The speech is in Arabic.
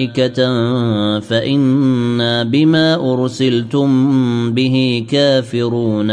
ملائكة فإنا بما أرسلتم به كافرون.